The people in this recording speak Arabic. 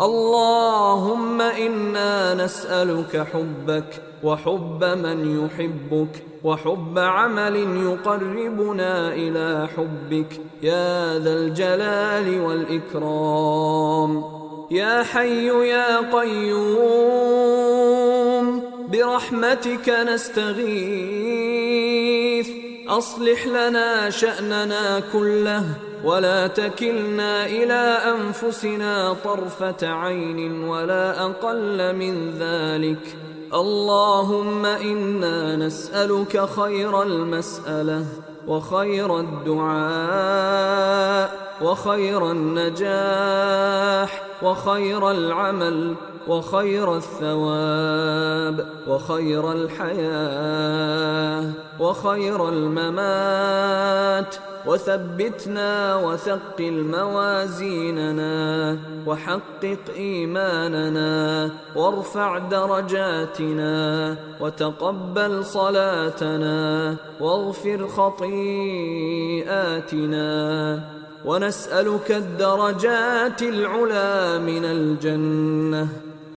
اللهم إنا نسألك حبك وحب من يحبك وحب عمل يقربنا إلى حبك يا ذا الجلال والإكرام يا حي يا قيوم برحمتك نستغيث أصلح لنا شأننا كله ولا تكلنا إلى أنفسنا طرفة عين ولا أقل من ذلك. اللهم إنا نسألك خير المسألة وخير الدعاء. وخير النجاح وخير العمل وخير الثواب وخير الحياة وخير الممات. وثبتنا وثقل موازيننا وحقق إيماننا وارفع درجاتنا وتقبل صلاتنا واغفر خطيئاتنا. ونسألك الدرجات العلى من الجنة.